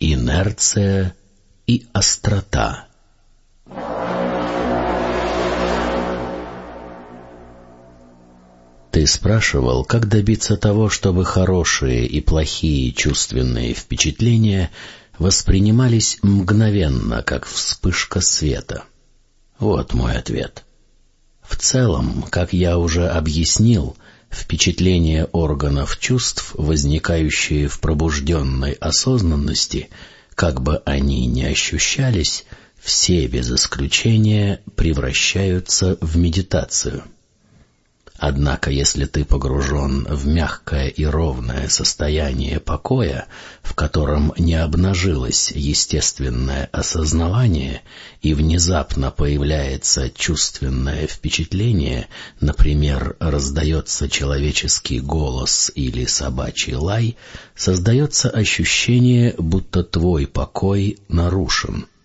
инерция и острота. Ты спрашивал, как добиться того, чтобы хорошие и плохие чувственные впечатления воспринимались мгновенно, как вспышка света. Вот мой ответ. В целом, как я уже объяснил, впечатления органов чувств, возникающие в пробужденной осознанности, как бы они ни ощущались, все без исключения превращаются в медитацию — Однако, если ты погружен в мягкое и ровное состояние покоя, в котором не обнажилось естественное осознавание и внезапно появляется чувственное впечатление, например, раздается человеческий голос или собачий лай, создается ощущение, будто твой покой нарушен —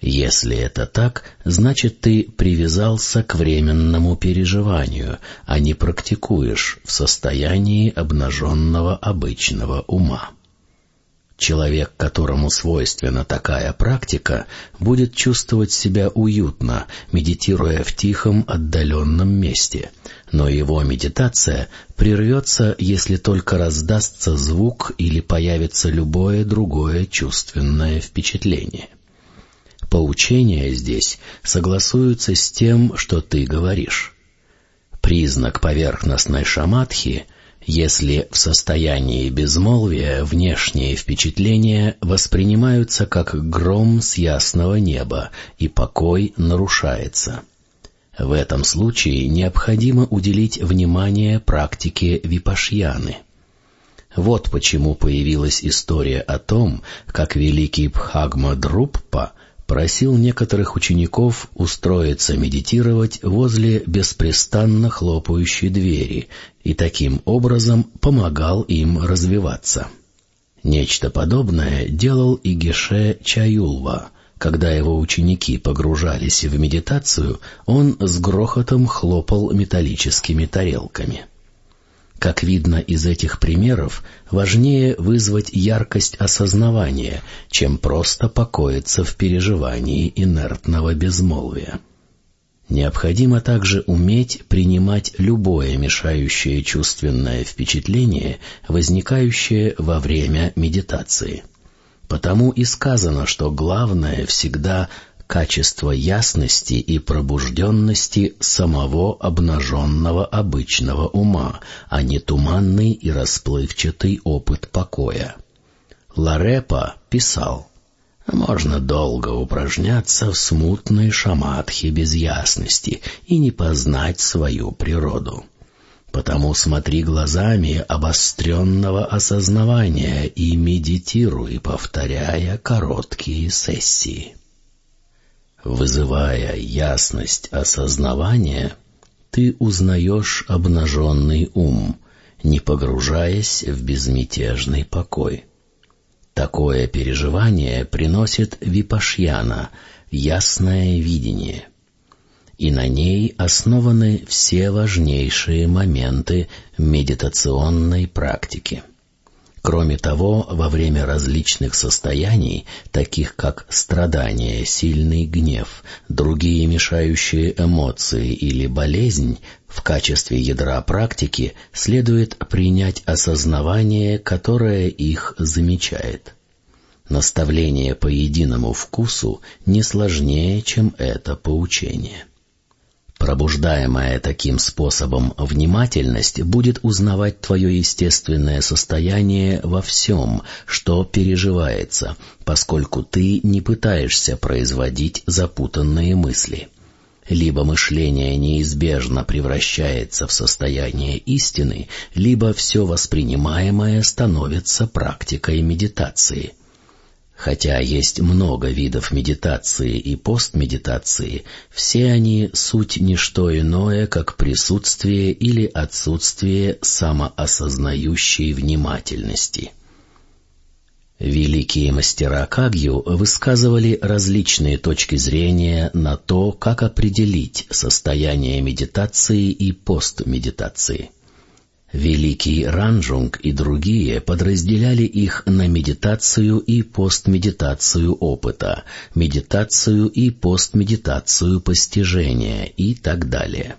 если это так, значит ты привязался к временному переживанию, а не практикуешь в состоянии обнаженного обычного ума. Человек, которому свойственна такая практика, будет чувствовать себя уютно, медитируя в тихом отдаленном месте, но его медитация прервется, если только раздастся звук или появится любое другое чувственное впечатление. Поучения здесь согласуются с тем, что ты говоришь. Признак поверхностной шаматхи, если в состоянии безмолвия внешние впечатления воспринимаются как гром с ясного неба, и покой нарушается. В этом случае необходимо уделить внимание практике випашьяны. Вот почему появилась история о том, как великий Бхагма Друппа просил некоторых учеников устроиться медитировать возле беспрестанно хлопающей двери и таким образом помогал им развиваться. Нечто подобное делал и Геше Чаюлва. Когда его ученики погружались в медитацию, он с грохотом хлопал металлическими тарелками. Как видно из этих примеров, важнее вызвать яркость осознавания, чем просто покоиться в переживании инертного безмолвия. Необходимо также уметь принимать любое мешающее чувственное впечатление, возникающее во время медитации. Потому и сказано, что главное всегда качество ясности и пробужденности самого обнаженного обычного ума, а не туманный и расплывчатый опыт покоя. Ларепа писал, «Можно долго упражняться в смутной шаматхе без ясности и не познать свою природу». Потому смотри глазами обостренного осознавания и медитируй, повторяя короткие сессии. Вызывая ясность осознавания, ты узнаешь обнаженный ум, не погружаясь в безмятежный покой. Такое переживание приносит випашьяна, ясное видение, и на ней основаны все важнейшие моменты медитационной практики. Кроме того, во время различных состояний, таких как страдание, сильный гнев, другие мешающие эмоции или болезнь, в качестве ядра практики следует принять осознавание, которое их замечает. Наставление по единому вкусу не сложнее, чем это поучение. Пробуждаемая таким способом внимательность будет узнавать твое естественное состояние во всем, что переживается, поскольку ты не пытаешься производить запутанные мысли. Либо мышление неизбежно превращается в состояние истины, либо все воспринимаемое становится практикой медитации — Хотя есть много видов медитации и постмедитации, все они суть не что иное, как присутствие или отсутствие самоосознающей внимательности. Великие мастера Кагью высказывали различные точки зрения на то, как определить состояние медитации и постмедитации. Великий Ранжунг и другие подразделяли их на медитацию и постмедитацию опыта, медитацию и постмедитацию постижения и так далее.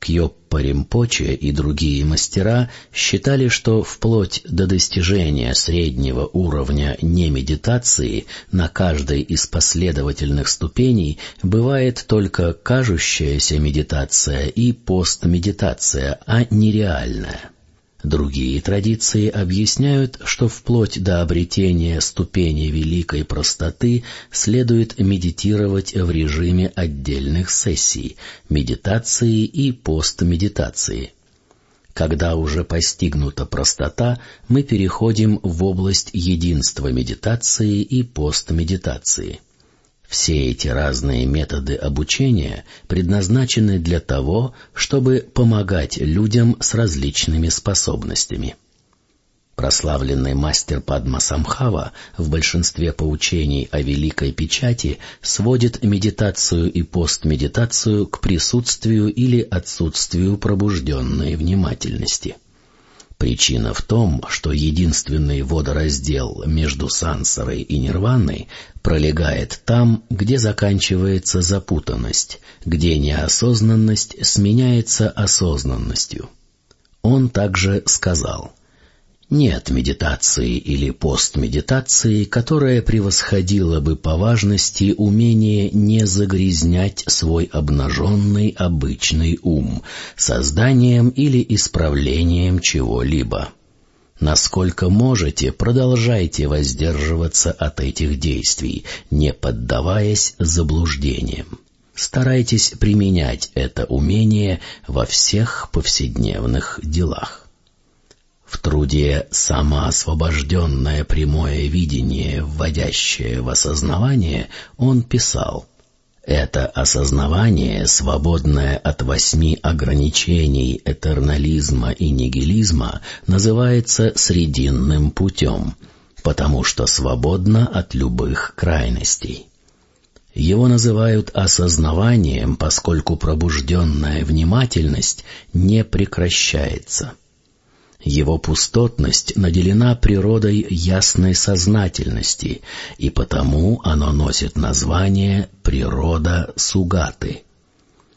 Кьоппа Римпоче и другие мастера считали, что вплоть до достижения среднего уровня немедитации на каждой из последовательных ступеней бывает только кажущаяся медитация и постмедитация, а не реальная. Другие традиции объясняют, что вплоть до обретения ступени великой простоты следует медитировать в режиме отдельных сессий, медитации и постмедитации. Когда уже постигнута простота, мы переходим в область единства медитации и постмедитации. Все эти разные методы обучения предназначены для того, чтобы помогать людям с различными способностями. Прославленный мастер Падма Самхава в большинстве поучений о Великой Печати сводит медитацию и постмедитацию к присутствию или отсутствию пробужденной внимательности – Причина в том, что единственный водораздел между сансарой и нирваной пролегает там, где заканчивается запутанность, где неосознанность сменяется осознанностью. Он также сказал — нет медитации или постмедитации, которая превосходила бы по важности умение не загрязнять свой обнаженный обычный ум созданием или исправлением чего-либо. Насколько можете, продолжайте воздерживаться от этих действий, не поддаваясь заблуждениям. Старайтесь применять это умение во всех повседневных делах. В труде «Самоосвобожденное прямое видение, вводящее в осознавание» он писал «Это осознавание, свободное от восьми ограничений этернализма и нигилизма, называется срединным путем, потому что свободно от любых крайностей». Его называют осознаванием, поскольку пробужденная внимательность не прекращается. Его пустотность наделена природой ясной сознательности, и потому оно носит название «природа Сугаты».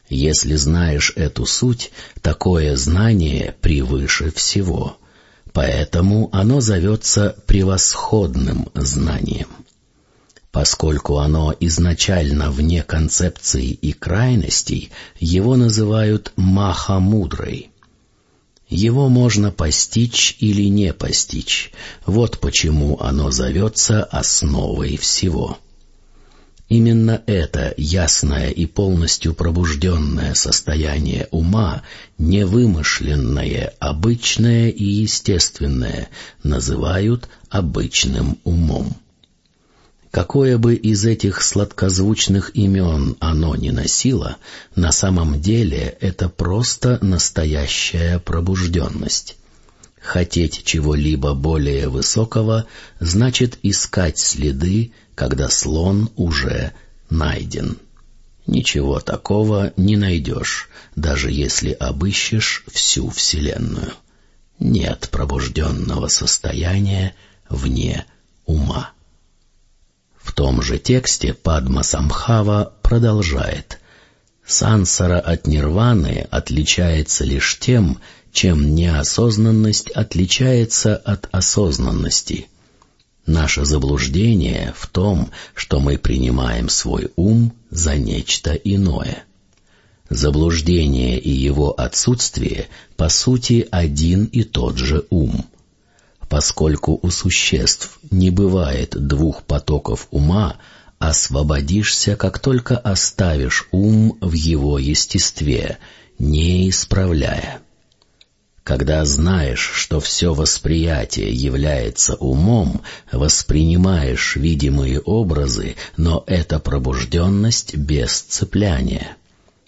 Если знаешь эту суть, такое знание превыше всего, поэтому оно зовется превосходным знанием. Поскольку оно изначально вне концепции и крайностей, его называют Махамудрой — его можно постичь или не постичь. Вот почему оно зовется основой всего. Именно это ясное и полностью пробужденное состояние ума, невымышленное, обычное и естественное, называют обычным умом. Какое бы из этих сладкозвучных имен оно ни носило, на самом деле это просто настоящая пробужденность. Хотеть чего-либо более высокого значит искать следы, когда слон уже найден. Ничего такого не найдешь, даже если обыщешь всю Вселенную. Нет пробужденного состояния вне ума. В том же тексте Падма Самхава продолжает «Сансара от нирваны отличается лишь тем, чем неосознанность отличается от осознанности. Наше заблуждение в том, что мы принимаем свой ум за нечто иное». Заблуждение и его отсутствие, по сути, один и тот же ум — Поскольку у существ не бывает двух потоков ума, освободишься, как только оставишь ум в его естестве, не исправляя. Когда знаешь, что все восприятие является умом, воспринимаешь видимые образы, но это пробужденность без цепляния.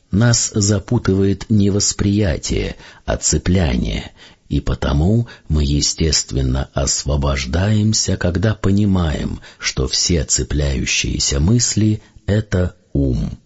Нас запутывает не восприятие, а цепляние, и потому мы, естественно, освобождаемся, когда понимаем, что все цепляющиеся мысли — это ум.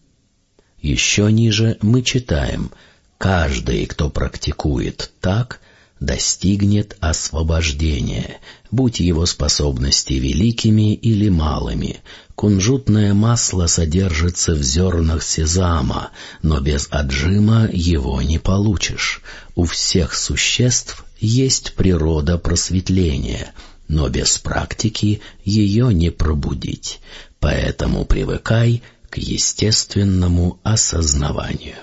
Еще ниже мы читаем «Каждый, кто практикует так, достигнет освобождения, будь его способности великими или малыми. Кунжутное масло содержится в зернах сезама, но без отжима его не получишь. У всех существ есть природа просветления, но без практики ее не пробудить, поэтому привыкай к естественному осознаванию.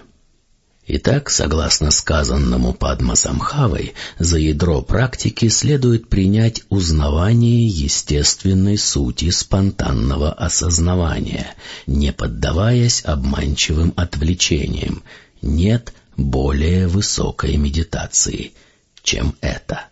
Итак, согласно сказанному Падмасамхавой, за ядро практики следует принять узнавание естественной сути спонтанного осознавания, не поддаваясь обманчивым отвлечениям. Нет более высокой медитации, чем это.